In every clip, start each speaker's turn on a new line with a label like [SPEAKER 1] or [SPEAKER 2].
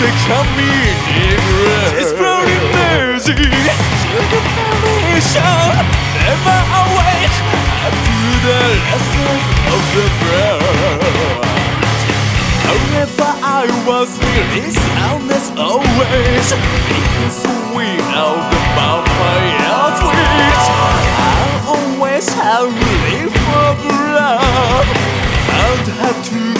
[SPEAKER 1] Mystic coming It's bloody the foundation Never awake After the lesson of the bird However I was really soundless always Because we are the vampire twins I always have relief of love And have to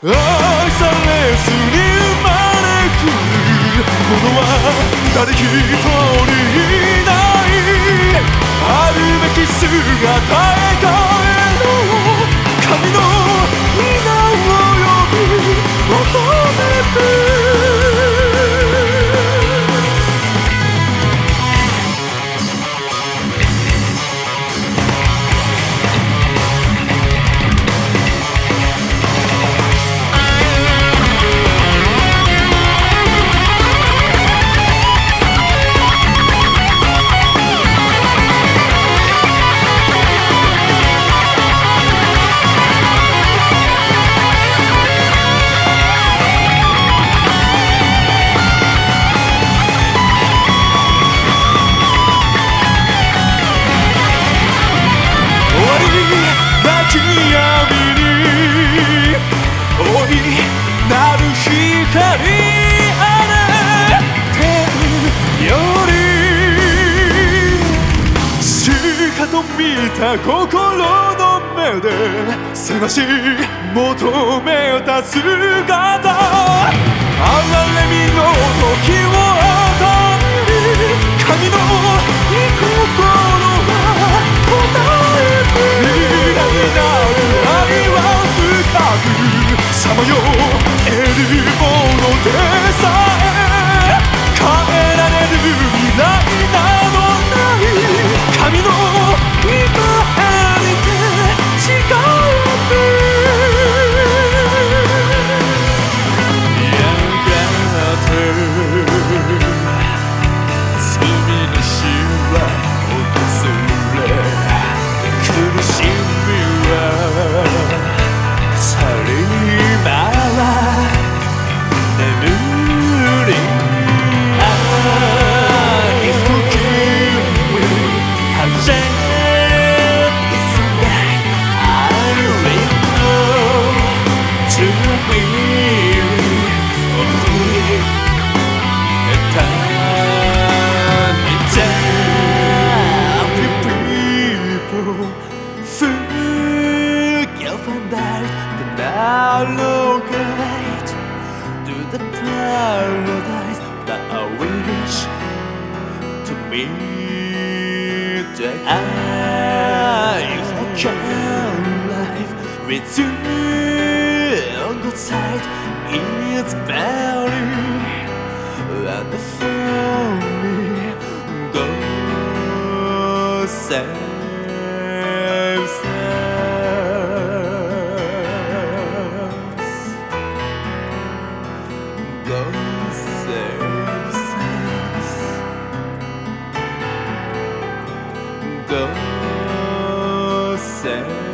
[SPEAKER 1] 愛されずに生まれくる。ものは誰一人いない。あるべき姿へと大いなる光あれ。天よりしかと見た心の目で探し求めた姿。あられみの時を与える。神の御心。standard can now locate to the paradise that I wish to be. The eyes a calm life with you on the side, it's very and the family goes. Out. Go go save